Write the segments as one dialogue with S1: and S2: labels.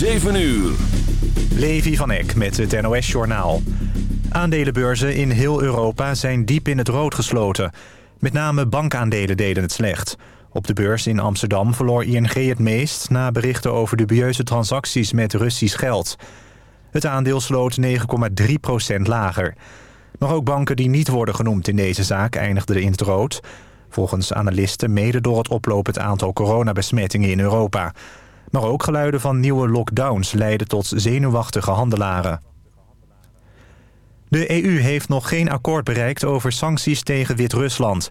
S1: 7 uur.
S2: Levi van Eck met het NOS-journaal. Aandelenbeurzen in heel Europa zijn diep in het rood gesloten. Met name bankaandelen deden het slecht. Op de beurs in Amsterdam verloor ING het meest... na berichten over dubieuze transacties met Russisch geld. Het aandeel sloot 9,3% lager. Maar ook banken die niet worden genoemd in deze zaak eindigden in het rood. Volgens analisten mede door het oplopend aantal coronabesmettingen in Europa... Maar ook geluiden van nieuwe lockdowns leiden tot zenuwachtige handelaren. De EU heeft nog geen akkoord bereikt over sancties tegen Wit-Rusland.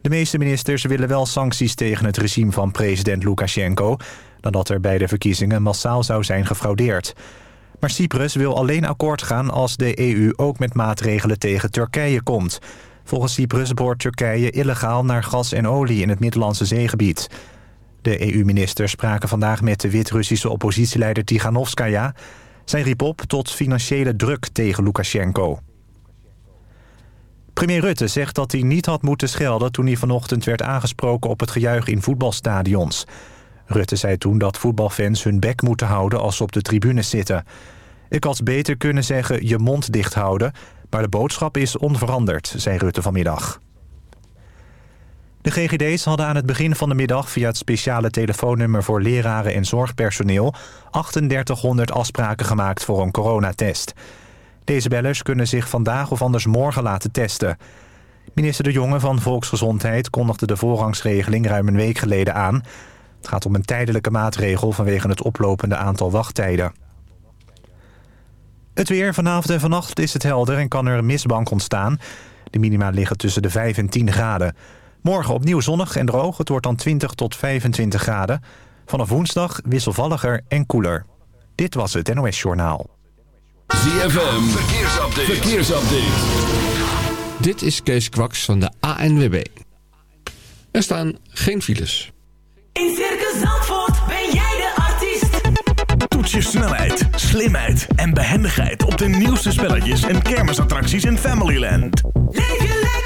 S2: De meeste ministers willen wel sancties tegen het regime van president Lukashenko... nadat er bij de verkiezingen massaal zou zijn gefraudeerd. Maar Cyprus wil alleen akkoord gaan als de EU ook met maatregelen tegen Turkije komt. Volgens Cyprus boort Turkije illegaal naar gas en olie in het Middellandse zeegebied... De EU-ministers spraken vandaag met de Wit-Russische oppositieleider Tiganovskaya. Zij riep op tot financiële druk tegen Lukashenko. Premier Rutte zegt dat hij niet had moeten schelden... toen hij vanochtend werd aangesproken op het gejuich in voetbalstadions. Rutte zei toen dat voetbalfans hun bek moeten houden als ze op de tribunes zitten. Ik had beter kunnen zeggen je mond dicht houden... maar de boodschap is onveranderd, zei Rutte vanmiddag. De GGD's hadden aan het begin van de middag via het speciale telefoonnummer voor leraren en zorgpersoneel 3800 afspraken gemaakt voor een coronatest. Deze bellers kunnen zich vandaag of anders morgen laten testen. Minister De Jonge van Volksgezondheid kondigde de voorrangsregeling ruim een week geleden aan. Het gaat om een tijdelijke maatregel vanwege het oplopende aantal wachttijden. Het weer vanavond en vannacht is het helder en kan er een mistbank ontstaan. De minima liggen tussen de 5 en 10 graden. Morgen opnieuw zonnig en droog. Het wordt dan 20 tot 25 graden. Vanaf woensdag wisselvalliger en koeler. Dit was het NOS Journaal.
S1: ZFM, verkeersupdate. verkeersupdate.
S3: Dit is Kees Kwaks van de ANWB. Er staan geen files.
S4: In Circus Zandvoort ben jij de artiest.
S5: Toets je snelheid, slimheid en behendigheid... op de nieuwste spelletjes en kermisattracties in Familyland.
S4: Leef je lekker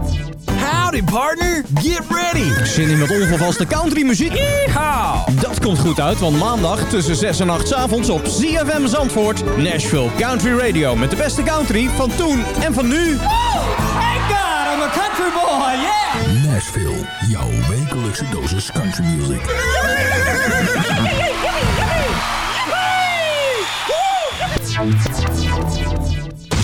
S6: Howdy partner, get ready. Zin in wat ongevaste countrymuziek? Yeehaw. Dat komt goed uit, want maandag tussen 6 en 8 's avonds op ZFM Zandvoort... Nashville Country Radio met de beste country van toen en van nu.
S7: Thank God I'm a country boy, yeah!
S8: Nashville, jouw wekelijkse dosis country music.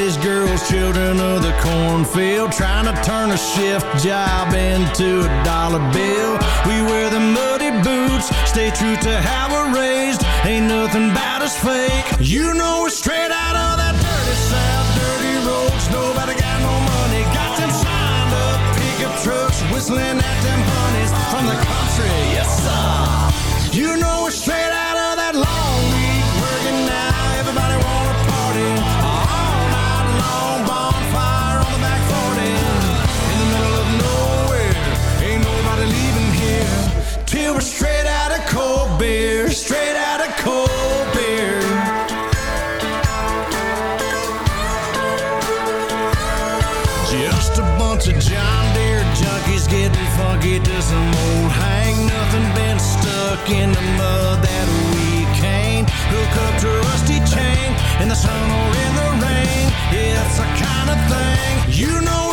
S9: daddy's girls, children of the cornfield, trying to turn a shift job into a dollar bill. We wear the muddy boots, stay true to how we're raised. Ain't nothing about us fake. You know we're straight out of that dirty south, dirty roads. Nobody got no money, got them signed up pickup trucks, whistling at them honeys from the country. Yes sir. You know we're straight out of that long week working now. Everybody we were straight out of cold beer, straight out of cold beer. Just a bunch of John Deere junkies getting funky to some old hang. Nothing been stuck in the mud that we can't hook up to a rusty chain in the sun or in the rain. It's the kind of thing you know.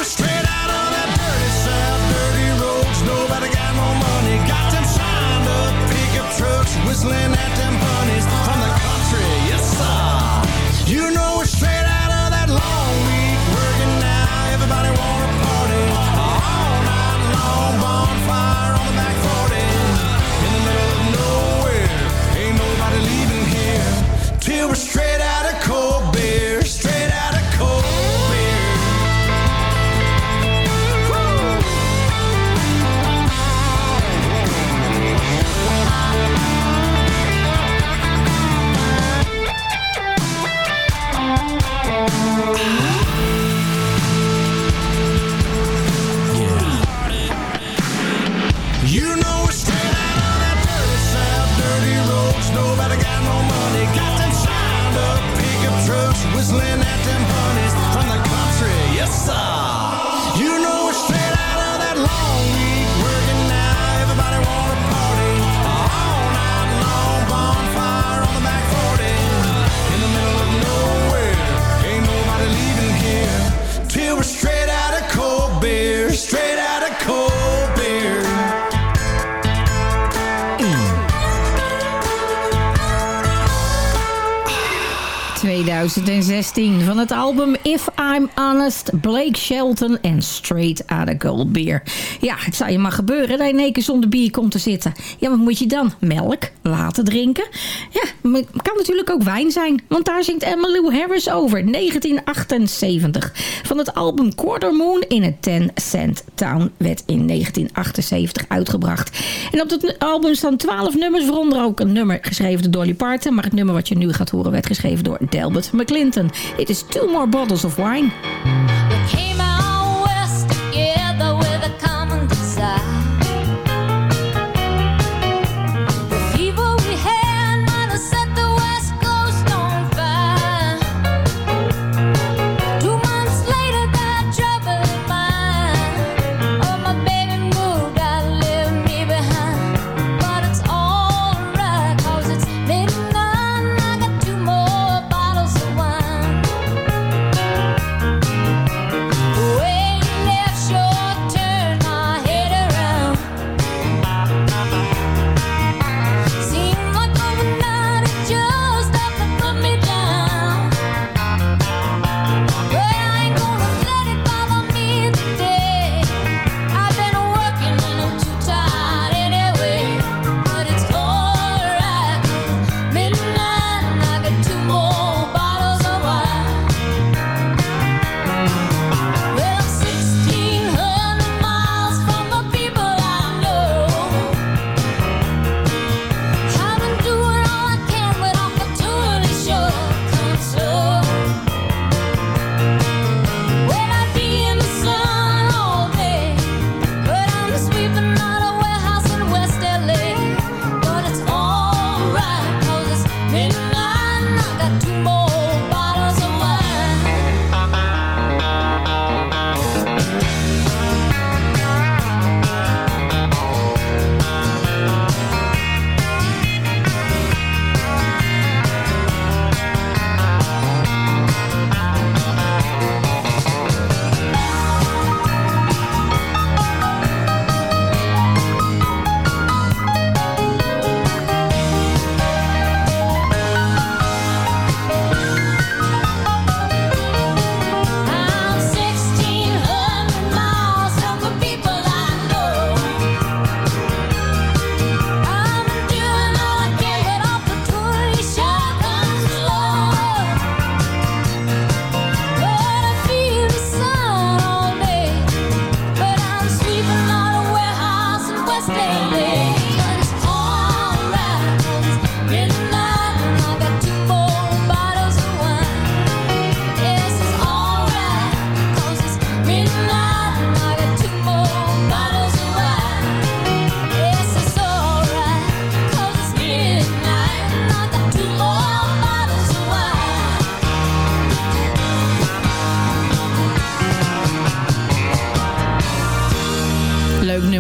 S10: 2016 van het album If I'm Honest, Blake Shelton en Straight Outta Gold Beer. Ja, het zou je maar gebeuren dat je in één keer zonder bier komt te zitten. Ja, wat moet je dan? Melk? Laten drinken? Ja, het kan natuurlijk ook wijn zijn, want daar zingt Emmylou Harris over, 1978. Van het album Quarter Moon in a 10 Cent Town werd in 1978 uitgebracht. En op dat album staan 12 nummers, waaronder ook een nummer geschreven door Dolly Parton, maar het nummer wat je nu gaat horen werd geschreven door Delbert McClinton. It is Two More Bottles of Wine.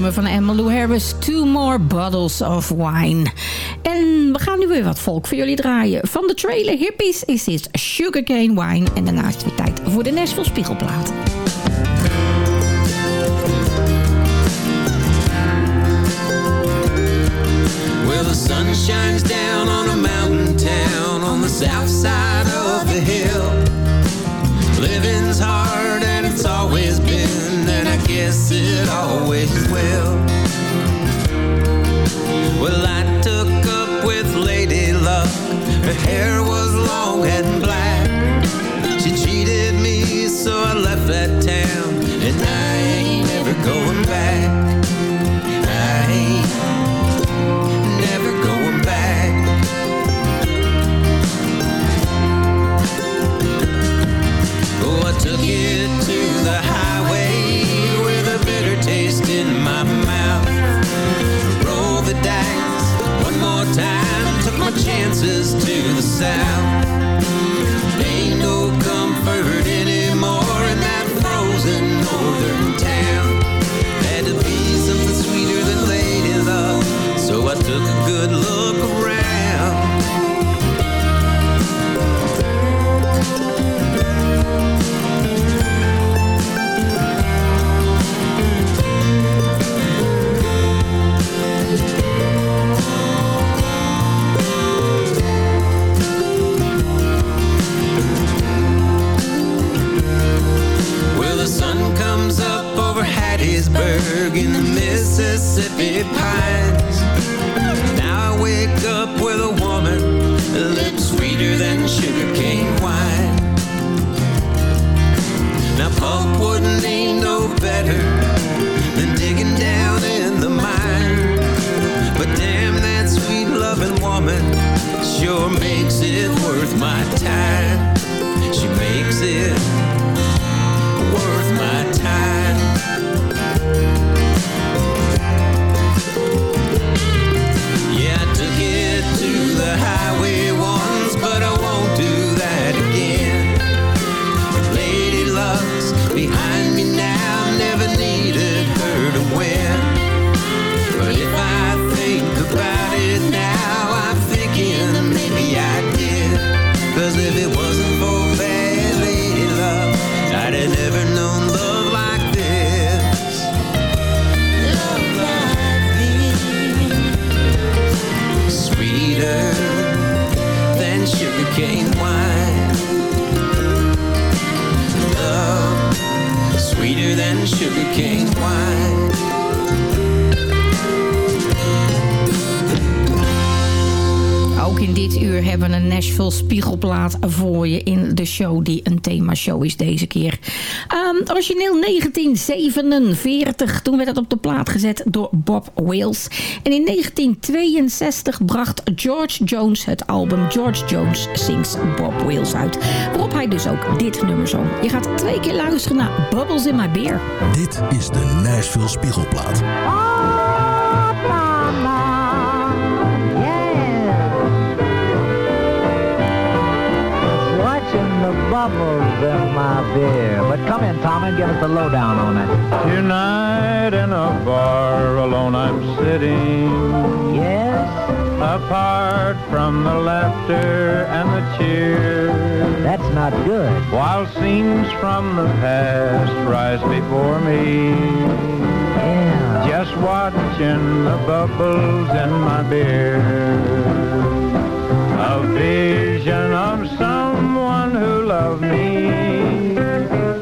S10: Nummer van Emmylou Harris. Two more bottles of wine. En we gaan nu weer wat volk voor jullie draaien. Van de trailer Hippies is dit Sugarcane Wine. En daarna is het weer tijd voor de Nashville Spiegelplaat.
S11: Well, the sun shines down on a mountain town on the south side of the hill. Living's hard guess it always will. Well, I took up with Lady Luck. Her hair was long and black. She cheated me, so I left that town, and I ain't never going back. My chances to the south. Gettysburg in the Mississippi pines. Now I wake up with a woman, a lip sweeter than sugarcane wine. Now pulp wouldn't be no better than digging down in the mine. But damn that sweet loving woman sure makes it worth my time. She makes it
S12: Ook in dit uur hebben we een Nashville spiegelplaat voor je in de show die een themashow is deze keer. Origineel 1947, toen werd het op de plaat gezet door Bob Wills. En in 1962 bracht George Jones het album George Jones Sings Bob Wills uit. Waarop hij dus ook dit nummer zong. Je gaat twee keer luisteren naar Bubbles in My Beer.
S13: Dit is de Nashville Spiegelplaat.
S14: Bubbles in my beer. But come in, Tom, and give us the lowdown on it.
S15: Tonight in a bar alone I'm sitting.
S14: Yes?
S15: Apart from the laughter and the cheer.
S14: That's not good.
S15: While scenes from the past rise before me.
S14: Yeah.
S15: Just watching the bubbles in my beer. A vision of someone who loved me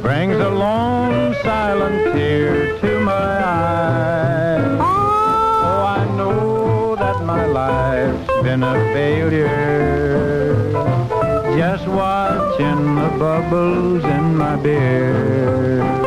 S15: brings a long silent tear to my eye. Oh, I know that my life's been a failure. Just watching the bubbles in my beer.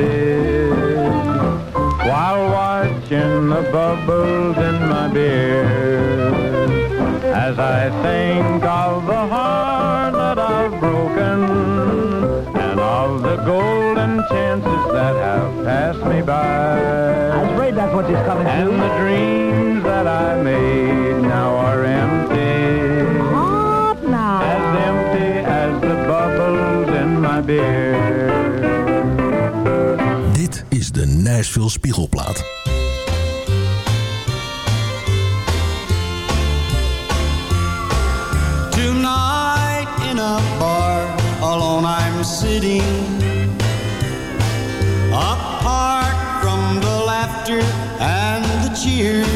S15: Wasted. While watching the bubbles in my beer. As I think of the heart that I've broken. And of the golden chances that have passed me by.
S14: I was afraid that's what you're coming to.
S15: And the dreams that I made now are empty.
S14: What now?
S15: As empty as the bubbles in my beer.
S13: Nashville Spiegelplaat.
S16: Tonight in a bar, alone I'm sitting. Apart from the laughter and the cheers.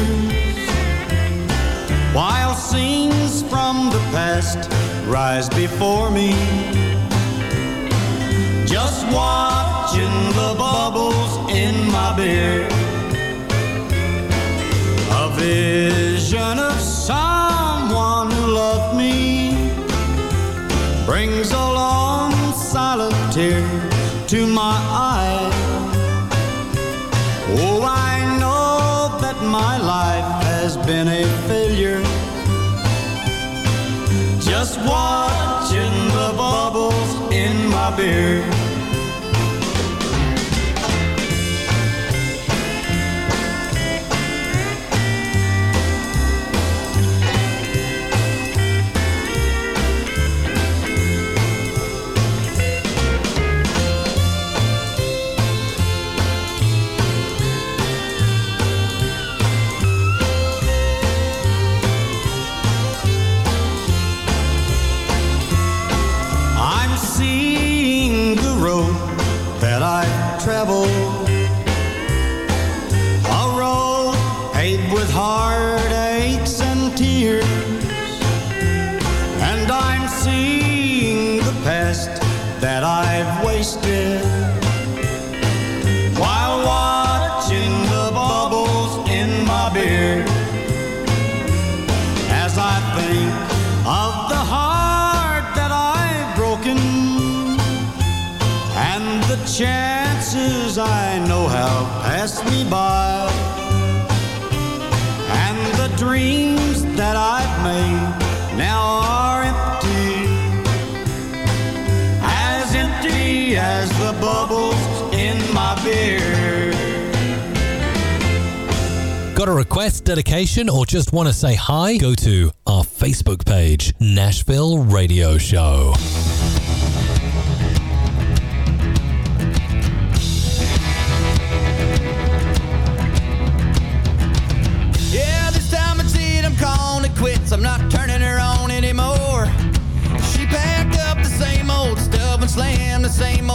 S16: While scenes from the past rise before me. Just watching the bubbles my beer. A vision of someone who loved me brings a long silent tear to my eye. Oh, I know that my life has been a failure. Just watching the bubbles in my beer.
S13: Request, dedication, or just want to say hi? Go to our Facebook page, Nashville Radio Show.
S17: Yeah, this time it's it. I'm calling it quits. I'm not turning her on anymore. She packed up the same old stuff and slammed the same old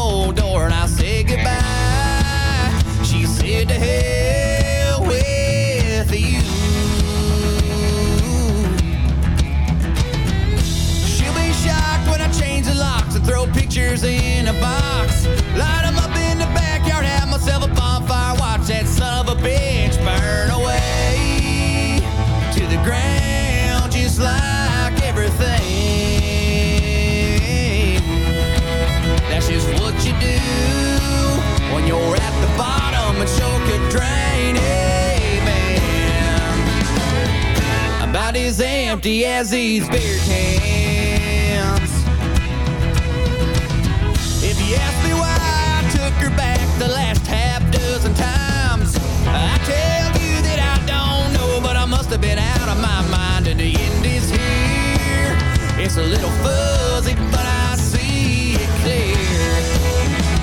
S17: empty as these beer cans. If you ask me why I took her back the last half dozen times, I tell you that I don't know, but I must have been out of my mind and the end is here. It's a little fuzzy, but I see it clear.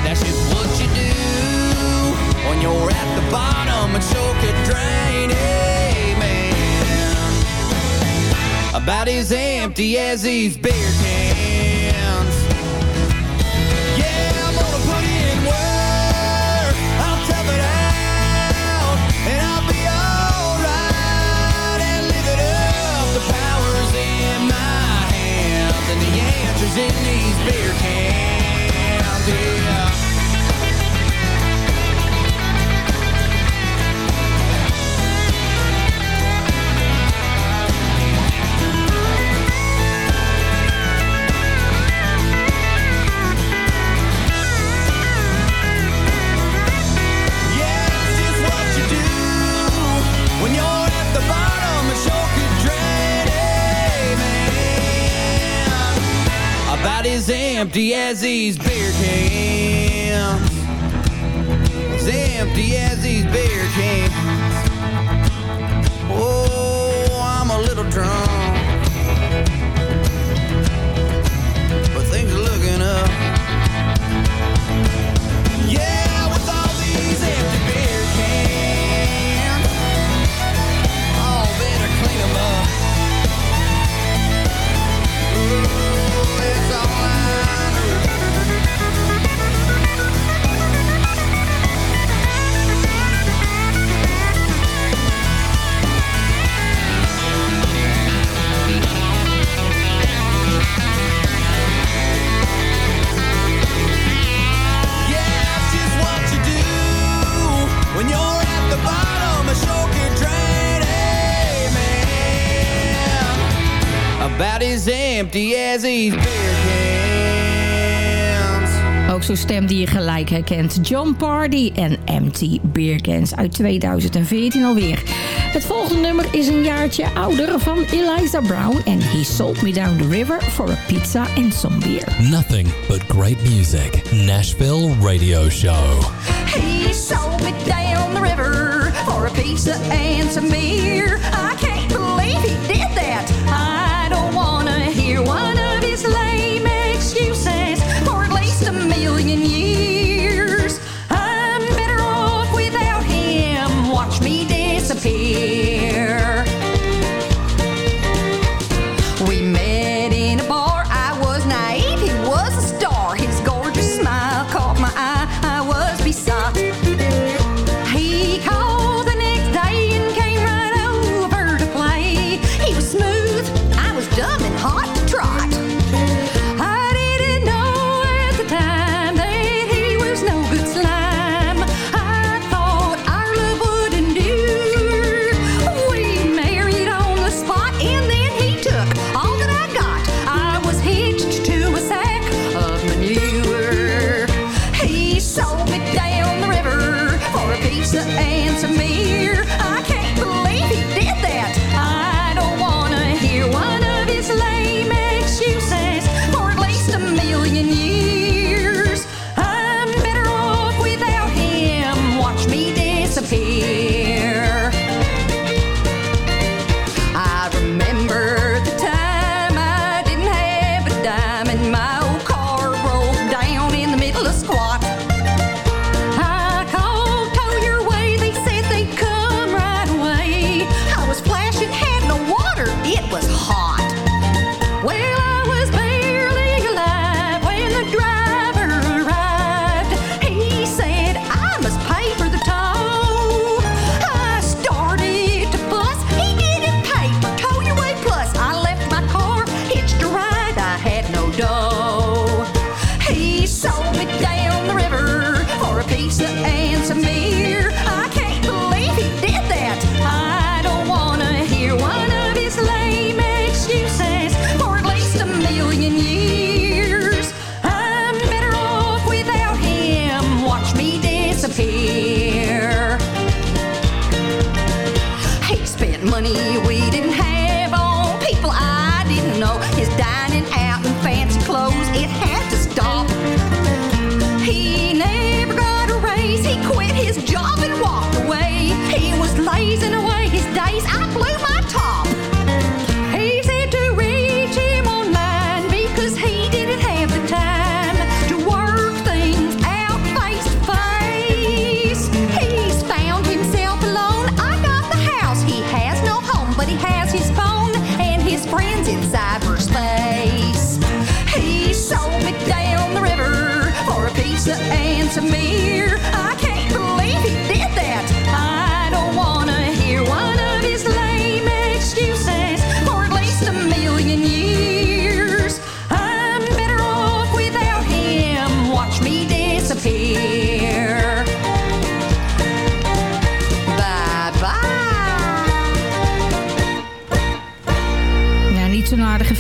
S17: That's just what you do when you're at the bottom and choke a drain. About as empty as these beer cans. Yeah, I'm gonna put in work. I'll tough it out, and I'll be alright and up. The power's in my hands, and the answer's in these beer cans. Empty as these beer cans. As empty as these beer cans. Empty as these beer cans.
S12: Ook zo'n stem die je gelijk herkent. John Party en Empty Beer Cans uit 2014 alweer. Het volgende nummer is een jaartje ouder van Eliza Brown... en He Sold Me Down the River for a Pizza and Some Beer.
S13: Nothing but great music. Nashville Radio Show.
S18: He sold me down the river for a pizza and some beer. I can't believe he did that. I hear one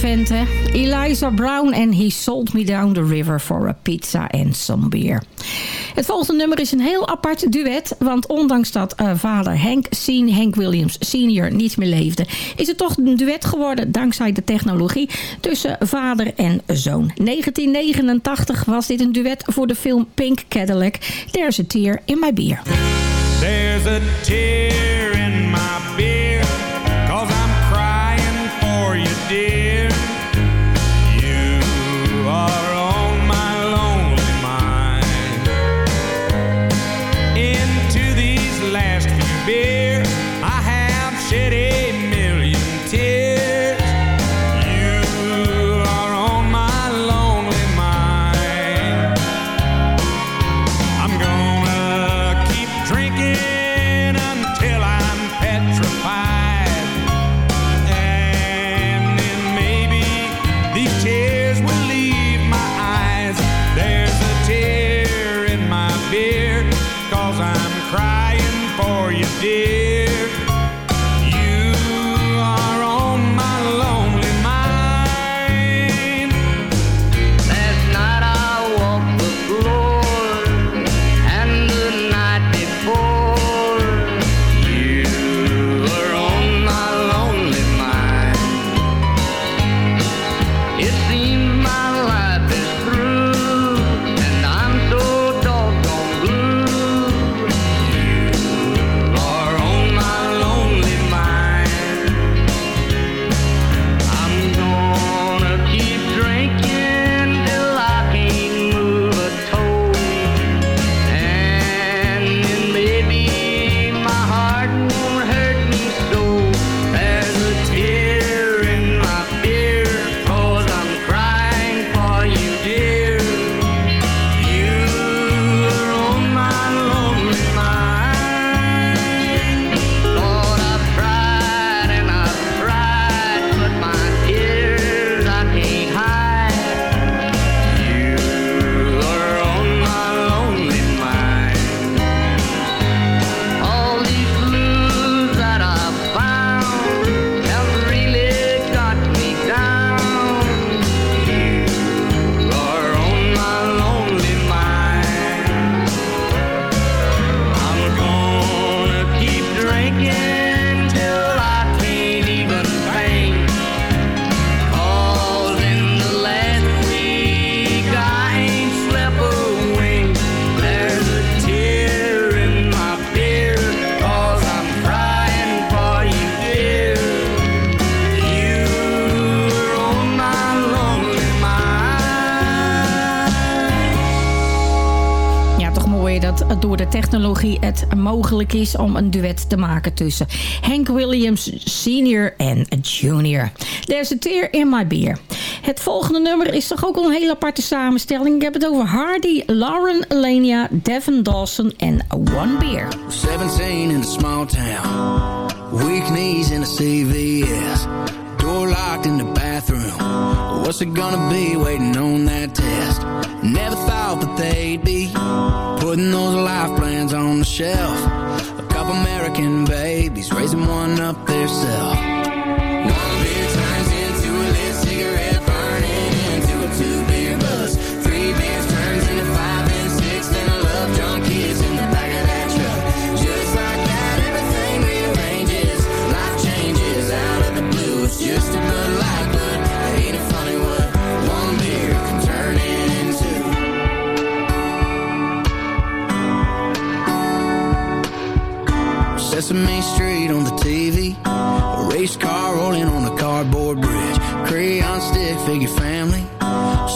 S12: hè? Eliza Brown en He Sold Me Down the River for a Pizza and Some Beer. Het volgende nummer is een heel apart duet. Want ondanks dat eh, vader Henk, Sien, Henk Williams senior niet meer leefde... is het toch een duet geworden dankzij de technologie tussen vader en zoon. 1989 was dit een duet voor de film Pink Cadillac.
S19: There's a tear in my beer. There's a tear in my beer.
S12: mogelijk is om een duet te maken tussen Hank Williams senior en junior. There's a tear in my beer. Het volgende nummer is toch ook een hele aparte samenstelling. Ik heb het over Hardy, Lauren Alenia, Devin Dawson en One Beer.
S11: 17 in a small town. Weak knees in a CVS. Door locked in the bathroom. What's it gonna be waiting on that test? Never thought that they'd be putting those life plans on the shelf. Couple American babies raising one up theirself. Sesame Street on the TV. A race car rolling on a cardboard bridge. Crayon stick figure family.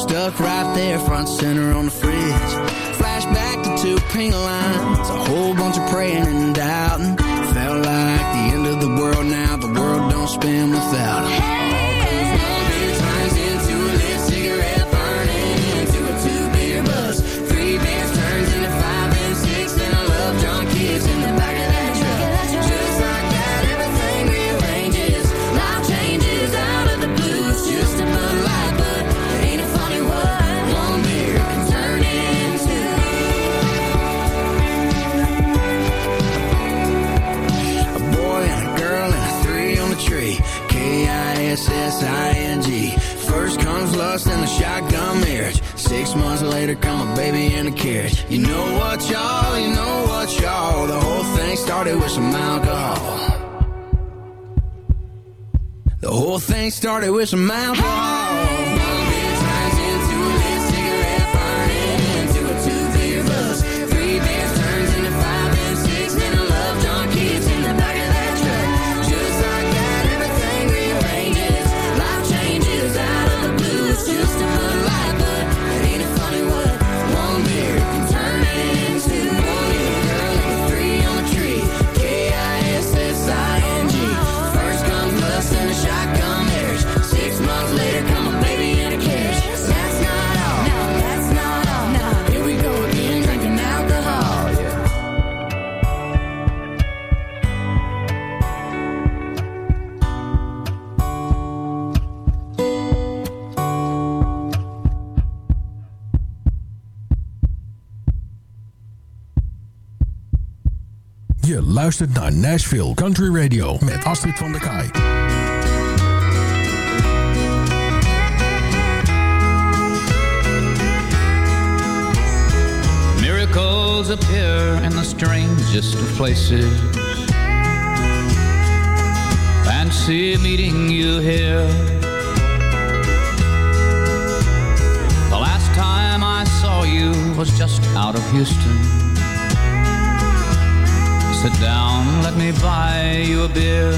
S11: Stuck right there, front center on the fridge. Flashback to two pink lines. A whole bunch of praying and doubting. Felt like the end of the world now. The world don't spin without 'em. K-I-S-S-I-N-G. First comes lust and the shotgun marriage. Six months later, come a baby in a carriage. You know what, y'all? You know what, y'all? The whole thing started with some alcohol. The whole thing started with some alcohol.
S16: Luistert naar Nashville Country Radio met Astrid van der Kaai.
S20: Miracles appear in the strangest of places. Fancy meeting you here. The last time I saw you was just out of Houston. Sit down, let me buy you a beer.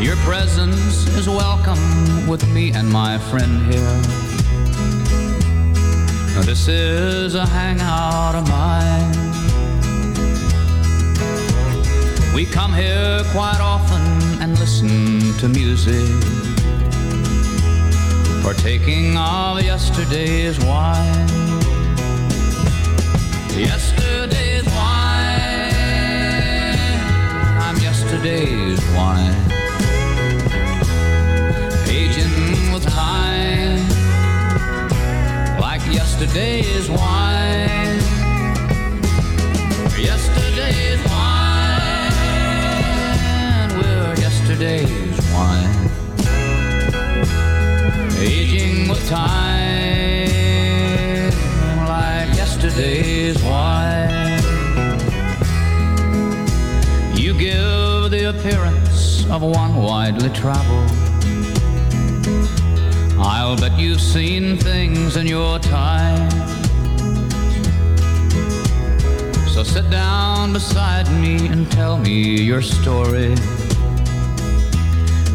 S20: Your presence is welcome with me and my friend here. Now, This is a hangout of mine. We come here quite often and listen to music. Partaking of yesterday's wine. Yesterday's yesterday's wine. Aging with time. Like yesterday's wine. I'll bet you've seen things in your time. So sit down beside me and tell me your story.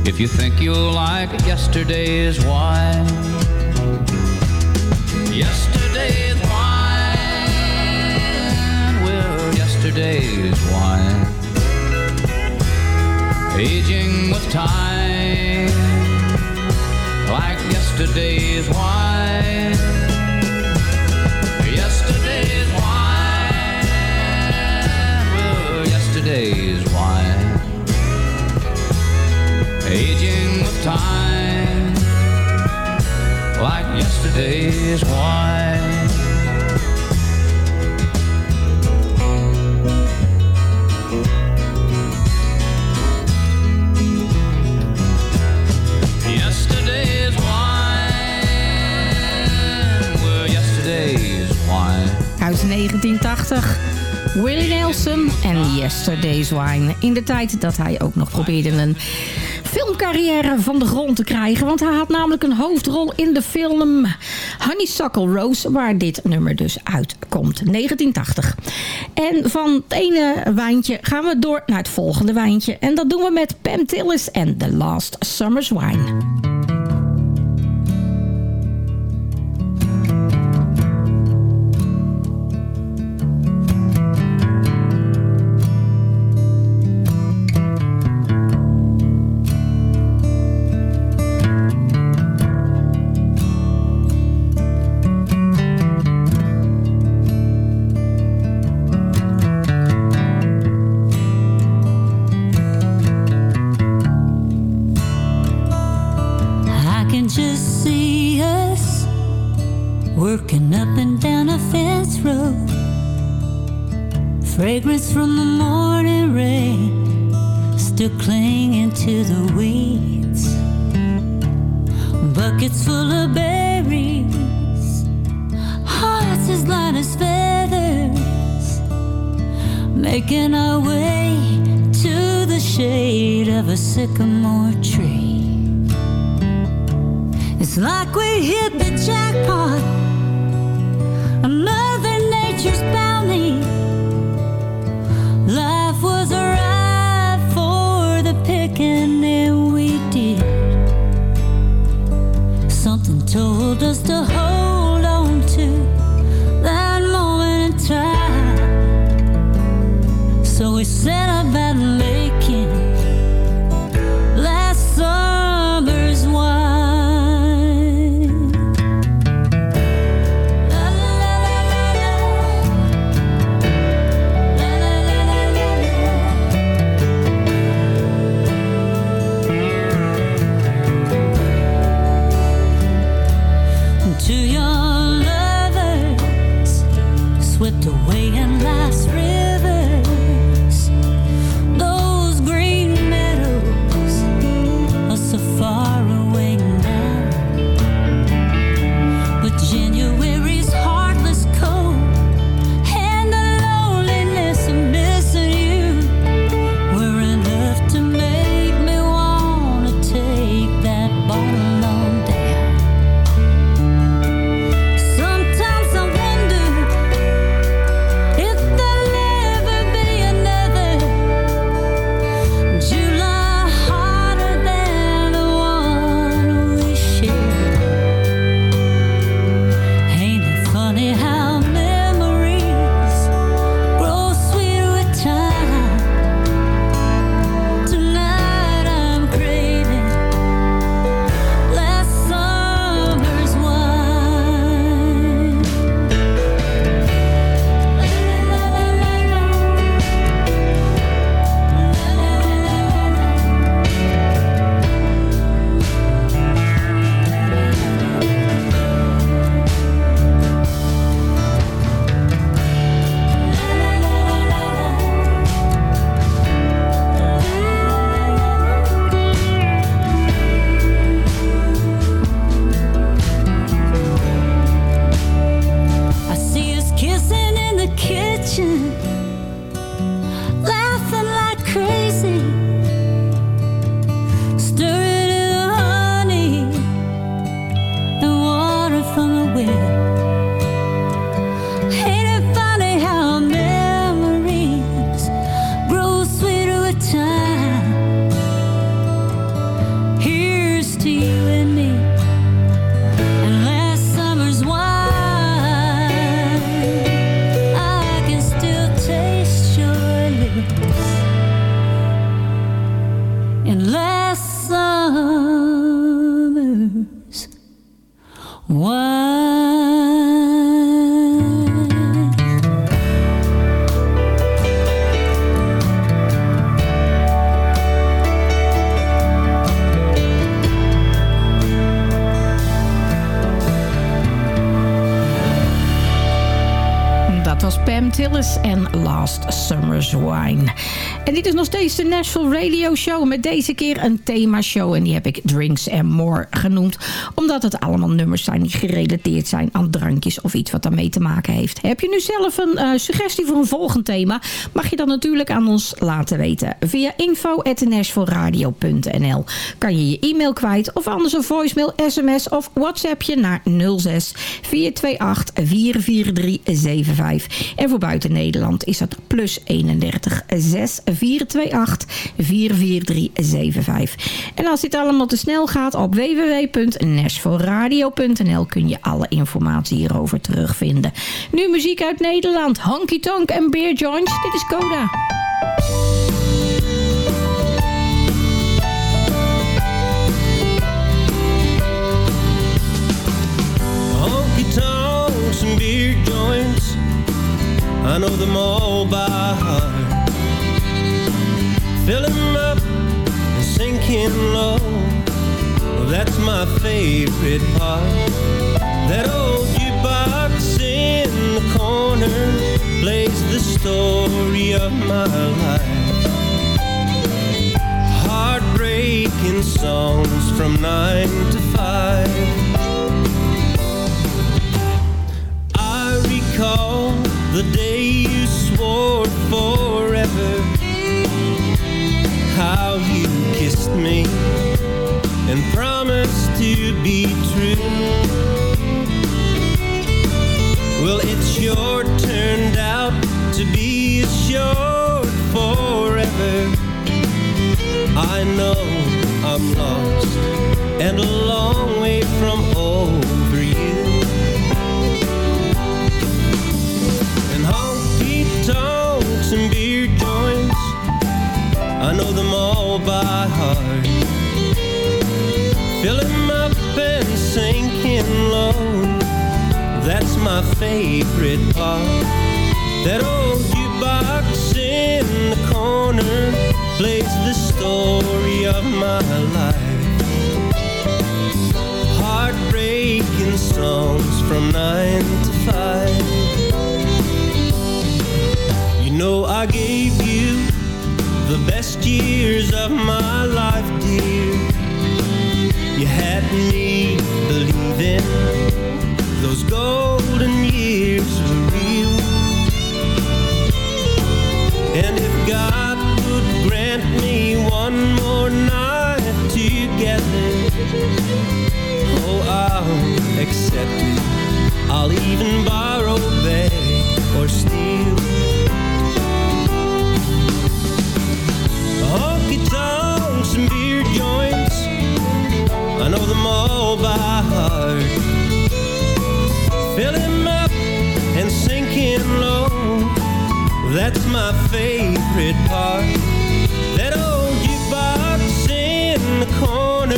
S20: If you think you'll like yesterday's wine. Yesterday's wine. We're yesterday's wine. Aging with time wine like yesterday's wine. Yesterday's wine, well, yesterday's wine. Aging with time, like yesterday's wine.
S12: 1980. Willie Nelson en Yesterday's Wine. In de tijd dat hij ook nog probeerde een filmcarrière van de grond te krijgen. Want hij had namelijk een hoofdrol in de film Honeysuckle Rose... waar dit nummer dus uitkomt, 1980. En van het ene wijntje gaan we door naar het volgende wijntje. En dat doen we met Pam Tillis en The Last Summer's Wine.
S21: last
S12: ring. En dit is nog steeds de Nashville Radio Show... met deze keer een themashow. En die heb ik Drinks and More genoemd. Omdat het allemaal nummers zijn die gerelateerd zijn... aan drankjes of iets wat daarmee te maken heeft. Heb je nu zelf een eh, suggestie voor een volgend thema... mag je dat natuurlijk aan ons laten weten. Via info.nashvilleradio.nl kan je je e-mail kwijt... of anders een voicemail, sms of whatsappje naar 06 428 44375. En voor buiten Nederland is dat plus 31 6 428 44375. En als dit allemaal te snel gaat op www.nashvilleradio.nl kun je alle informatie hierover terugvinden. Nu muziek uit Nederland. Honky Tonk en Beer Joints. Dit is Coda.
S22: honky tonks and beer joints. I know them all by heart. Fill 'em up and sinking low. That's my favorite part. That old jukebox in the corner plays the story of my life. Heartbreaking songs from nine to five. I recall the day you swore forever How you kissed me and promised be true. Well, it sure turned out to be a short forever. I know my favorite part. That old jukebox in the corner plays the story of my life. Heartbreaking songs from nine to five. You know I gave you the best years of my life, dear. You had me believing those golden years were real. And if God would grant me one more night together, oh, I'll accept it. I'll even borrow, beg, or steal. honky tonks and beer joints. I know them all by heart. That's my favorite part. That old jukebox in the corner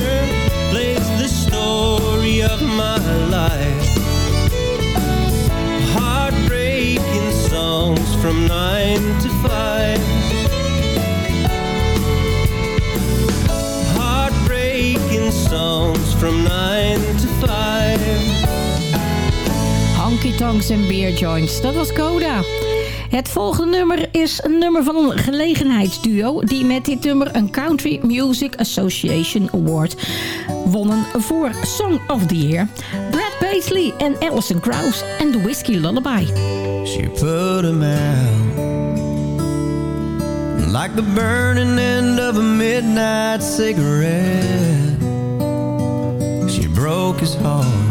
S22: plays the story of my life. Heartbreaking songs from nine to five. Heartbreaking songs from nine to five.
S12: Honky Tonks en Beer Joints. Dat was Coda. Het volgende nummer is een nummer van een gelegenheidsduo... die met dit nummer een Country Music Association Award wonnen voor Song of the Year. Brad Paisley en Alison Krauss en The Whiskey Lullaby.
S11: She put him out Like the burning end of a midnight cigarette She broke his heart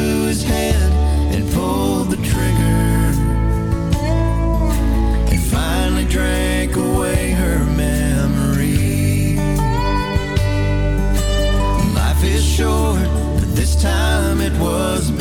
S11: it was bigger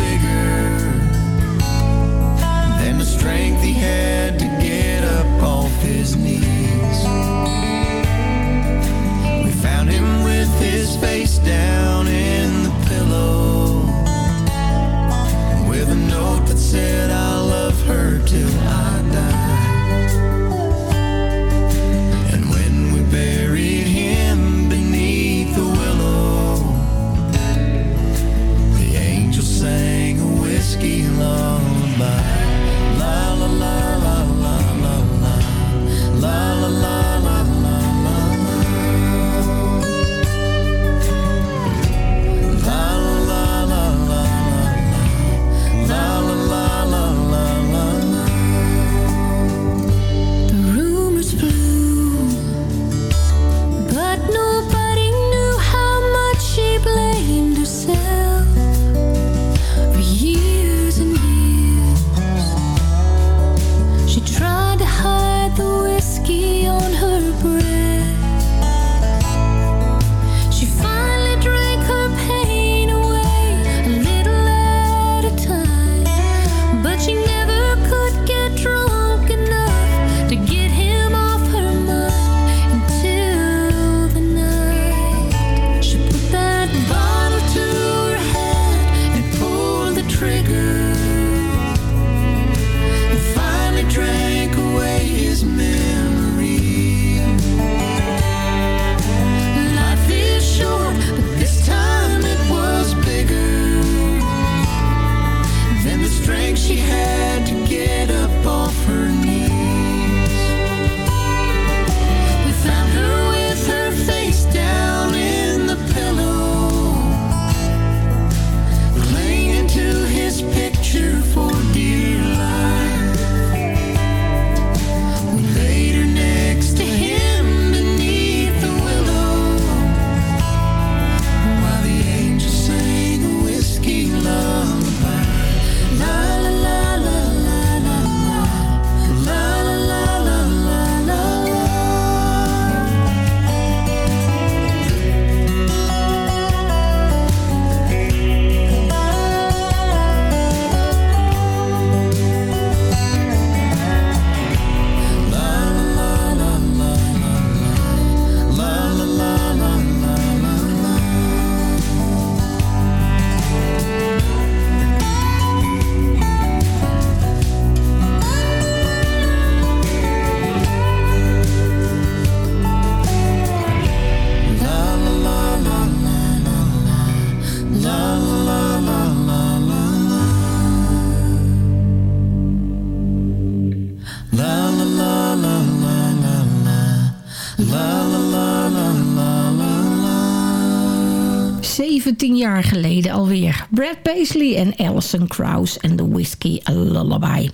S23: jaar geleden alweer. Brad Paisley en Alison Krauss en de Whiskey Lullaby.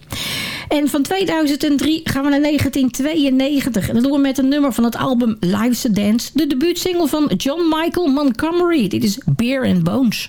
S23: En van 2003 gaan we naar 1992. En dat doen we met een nummer van het album Live a Dance. De debuutsingle van John Michael Montgomery. Dit is Beer and Bones.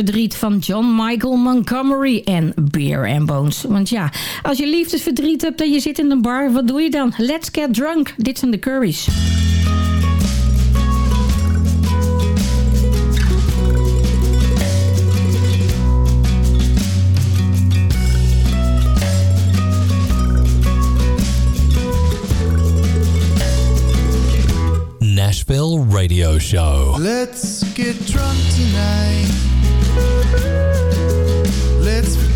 S23: liefdesverdriet van John Michael Montgomery en Beer and Bones. Want ja, als je liefdesverdriet hebt en je zit in een bar, wat doe je dan? Let's get drunk. Dit zijn de Curries.
S13: Nashville Radio Show.
S24: Let's get drunk tonight. Let's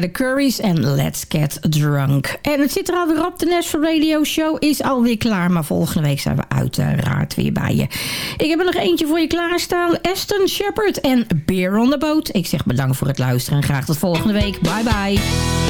S24: The
S18: de Curries en Let's Get Drunk. En het zit er alweer op. De National Radio Show is alweer klaar. Maar volgende week zijn we uiteraard weer bij je. Ik heb er nog eentje voor je klaarstaan. Aston Shepard en Beer on the Boat. Ik zeg bedankt voor het luisteren en graag tot volgende week. Bye bye.